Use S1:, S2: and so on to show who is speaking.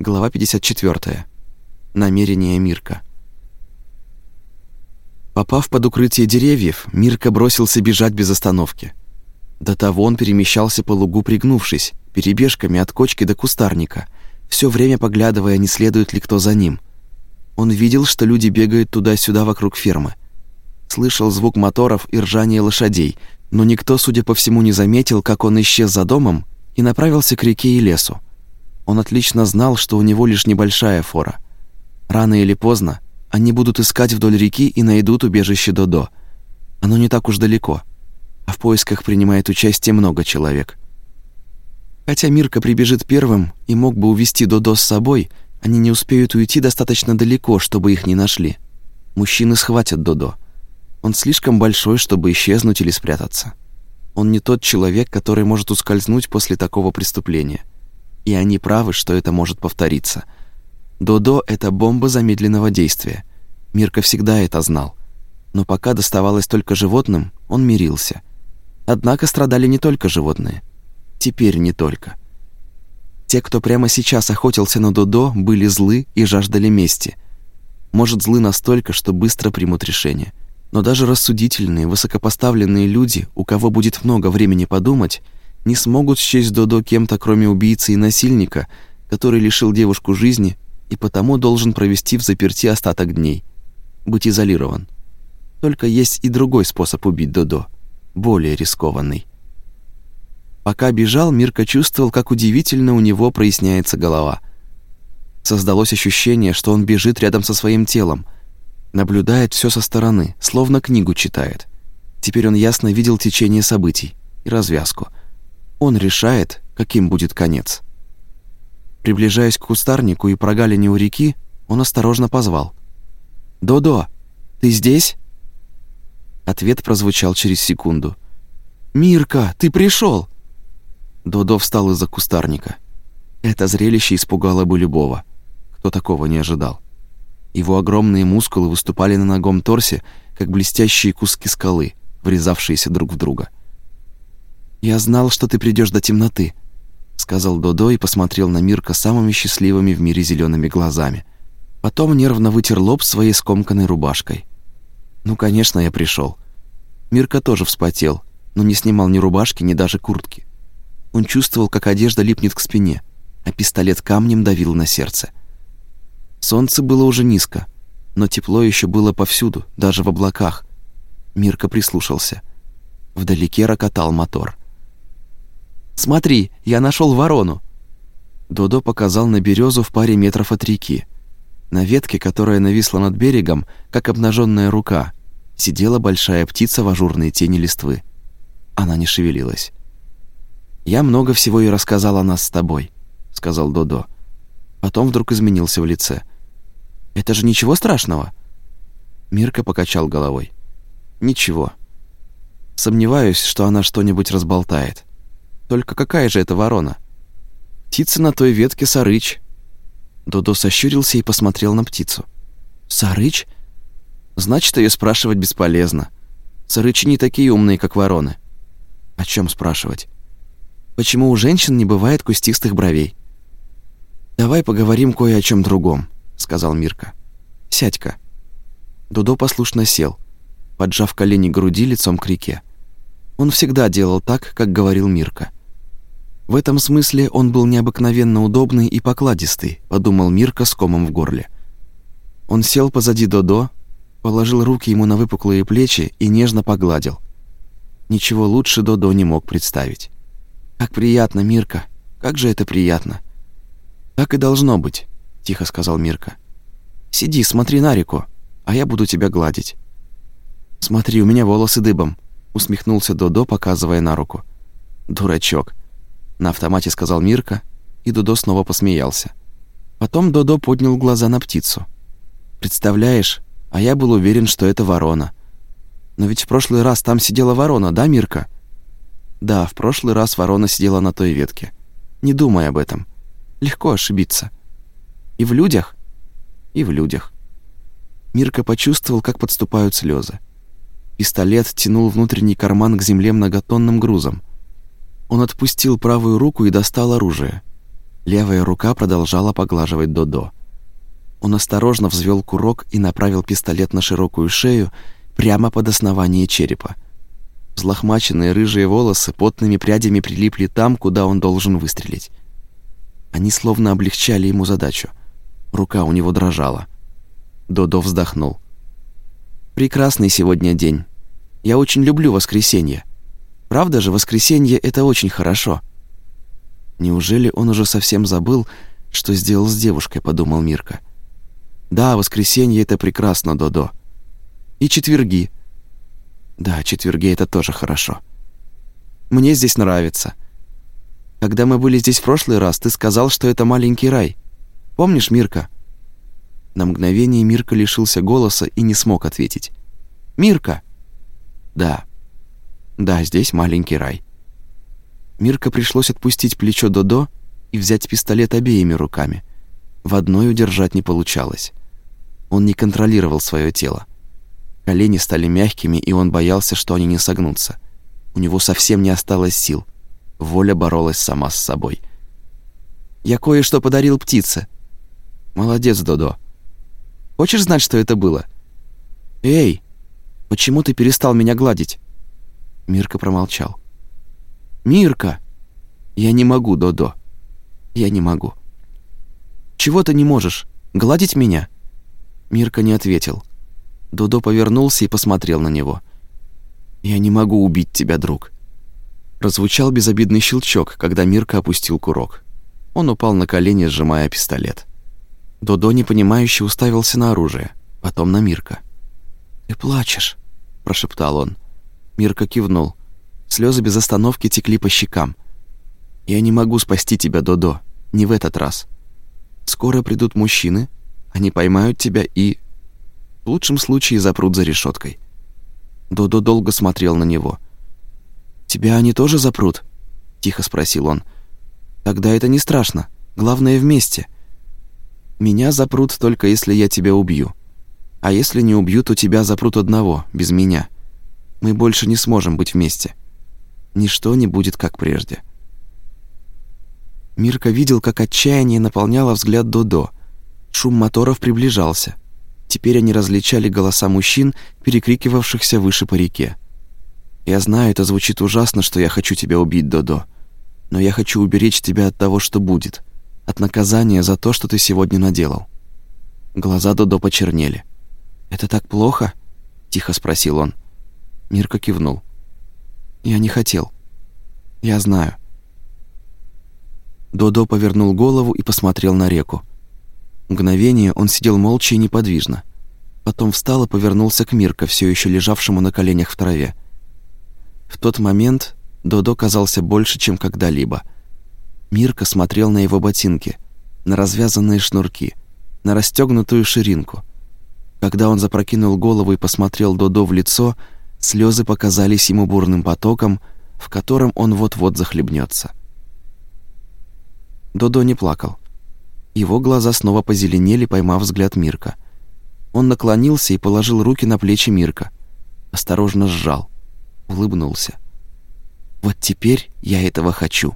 S1: Глава 54. Намерение Мирка. Попав под укрытие деревьев, Мирка бросился бежать без остановки. До того он перемещался по лугу, пригнувшись, перебежками от кочки до кустарника, все время поглядывая, не следует ли кто за ним. Он видел, что люди бегают туда-сюда вокруг фермы. Слышал звук моторов и ржание лошадей, но никто, судя по всему, не заметил, как он исчез за домом и направился к реке и лесу. Он отлично знал, что у него лишь небольшая фора. Рано или поздно они будут искать вдоль реки и найдут убежище Додо. Оно не так уж далеко, а в поисках принимает участие много человек. Хотя Мирка прибежит первым и мог бы увести Додо с собой, они не успеют уйти достаточно далеко, чтобы их не нашли. Мужчины схватят Додо. Он слишком большой, чтобы исчезнуть или спрятаться. Он не тот человек, который может ускользнуть после такого преступления и они правы, что это может повториться. Додо — это бомба замедленного действия. Мирка всегда это знал. Но пока доставалось только животным, он мирился. Однако страдали не только животные. Теперь не только. Те, кто прямо сейчас охотился на Додо, были злы и жаждали мести. Может, злы настолько, что быстро примут решение. Но даже рассудительные, высокопоставленные люди, у кого будет много времени подумать, не смогут счесть Додо кем-то, кроме убийцы и насильника, который лишил девушку жизни и потому должен провести в заперти остаток дней. Быть изолирован. Только есть и другой способ убить Додо, более рискованный. Пока бежал, Мирка чувствовал, как удивительно у него проясняется голова. Создалось ощущение, что он бежит рядом со своим телом, наблюдает все со стороны, словно книгу читает. Теперь он ясно видел течение событий и развязку – он решает, каким будет конец. Приближаясь к кустарнику и прогалине у реки, он осторожно позвал. «Додо, ты здесь?» Ответ прозвучал через секунду. «Мирка, ты пришел!» Додо встал из-за кустарника. Это зрелище испугало бы любого, кто такого не ожидал. Его огромные мускулы выступали на ногом торсе, как блестящие куски скалы, врезавшиеся друг в друга. «Я знал, что ты придешь до темноты», — сказал Додо и посмотрел на Мирка самыми счастливыми в мире зелеными глазами. Потом нервно вытер лоб своей скомканной рубашкой. «Ну, конечно, я пришел. Мирка тоже вспотел, но не снимал ни рубашки, ни даже куртки. Он чувствовал, как одежда липнет к спине, а пистолет камнем давил на сердце. Солнце было уже низко, но тепло еще было повсюду, даже в облаках. Мирка прислушался. Вдалеке рокотал мотор — Смотри, я нашел ворону!» Додо показал на березу в паре метров от реки. На ветке, которая нависла над берегом, как обнаженная рука, сидела большая птица в ажурной тени листвы. Она не шевелилась. «Я много всего и рассказал о нас с тобой», — сказал Додо. Потом вдруг изменился в лице. «Это же ничего страшного?» Мирка покачал головой. «Ничего. Сомневаюсь, что она что-нибудь разболтает». Только какая же это ворона? Птица на той ветке сарыч. Додо сощурился и посмотрел на птицу. Сарыч? Значит, ее спрашивать бесполезно. Сарычи не такие умные, как вороны. О чем спрашивать? Почему у женщин не бывает кустистых бровей? Давай поговорим кое о чем другом, сказал Мирка. Сядь-ка. Дудо послушно сел, поджав колени к груди лицом к реке. Он всегда делал так, как говорил Мирка. В этом смысле он был необыкновенно удобный и покладистый, подумал Мирка с комом в горле. Он сел позади Додо, положил руки ему на выпуклые плечи и нежно погладил. Ничего лучше Додо не мог представить. Как приятно, Мирка. Как же это приятно. Так и должно быть, тихо сказал Мирка. Сиди, смотри на реку, а я буду тебя гладить. Смотри, у меня волосы дыбом, усмехнулся Додо, показывая на руку. Дурачок. На автомате сказал Мирка, и Додо снова посмеялся. Потом Додо поднял глаза на птицу. Представляешь, а я был уверен, что это ворона. Но ведь в прошлый раз там сидела ворона, да, Мирка? Да, в прошлый раз ворона сидела на той ветке. Не думай об этом. Легко ошибиться. И в людях, и в людях. Мирка почувствовал, как подступают слезы. Пистолет тянул внутренний карман к земле многотонным грузом. Он отпустил правую руку и достал оружие. Левая рука продолжала поглаживать Додо. Он осторожно взвел курок и направил пистолет на широкую шею прямо под основание черепа. Взлохмаченные рыжие волосы потными прядями прилипли там, куда он должен выстрелить. Они словно облегчали ему задачу. Рука у него дрожала. Додо вздохнул. «Прекрасный сегодня день. Я очень люблю воскресенье. Правда же, воскресенье — это очень хорошо». Неужели он уже совсем забыл, что сделал с девушкой, подумал Мирка. Да, воскресенье это прекрасно, Додо. И четверги. Да, четверги это тоже хорошо. Мне здесь нравится. Когда мы были здесь в прошлый раз, ты сказал, что это маленький рай. Помнишь, Мирка? На мгновение Мирка лишился голоса и не смог ответить. Мирка. Да. Да, здесь маленький рай. Мирка пришлось отпустить плечо Додо и взять пистолет обеими руками. В одной удержать не получалось. Он не контролировал свое тело. Колени стали мягкими, и он боялся, что они не согнутся. У него совсем не осталось сил. Воля боролась сама с собой. «Я кое-что подарил птице». «Молодец, Додо. Хочешь знать, что это было?» «Эй, почему ты перестал меня гладить?» Мирка промолчал. «Мирка!» «Я не могу, Додо. Я не могу». «Чего ты не можешь? Гладить меня?» Мирка не ответил. Додо повернулся и посмотрел на него. «Я не могу убить тебя, друг». Прозвучал безобидный щелчок, когда Мирка опустил курок. Он упал на колени, сжимая пистолет. Додо непонимающе уставился на оружие, потом на Мирка. «Ты плачешь», – прошептал он. Мирка кивнул. Слезы без остановки текли по щекам. «Я не могу спасти тебя, Додо. Не в этот раз. Скоро придут мужчины, они поймают тебя и... В лучшем случае запрут за решеткой. Додо долго смотрел на него. «Тебя они тоже запрут?» — тихо спросил он. «Тогда это не страшно. Главное, вместе. Меня запрут только если я тебя убью. А если не убью, то тебя запрут одного, без меня. Мы больше не сможем быть вместе» ничто не будет как прежде. Мирка видел, как отчаяние наполняло взгляд Додо. Шум моторов приближался. Теперь они различали голоса мужчин, перекрикивавшихся выше по реке. «Я знаю, это звучит ужасно, что я хочу тебя убить, Додо. Но я хочу уберечь тебя от того, что будет. От наказания за то, что ты сегодня наделал». Глаза Додо почернели. «Это так плохо?» — тихо спросил он. Мирка кивнул. Я не хотел. Я знаю. Додо повернул голову и посмотрел на реку. Мгновение он сидел молча и неподвижно. Потом встал и повернулся к Мирко, все еще лежавшему на коленях в траве. В тот момент Додо казался больше, чем когда-либо. Мирка смотрел на его ботинки, на развязанные шнурки, на расстегнутую ширинку. Когда он запрокинул голову и посмотрел Додо в лицо — Слезы показались ему бурным потоком, в котором он вот-вот захлебнется. Додо не плакал. Его глаза снова позеленели, поймав взгляд Мирка. Он наклонился и положил руки на плечи Мирка. Осторожно сжал. Улыбнулся. «Вот теперь я этого хочу».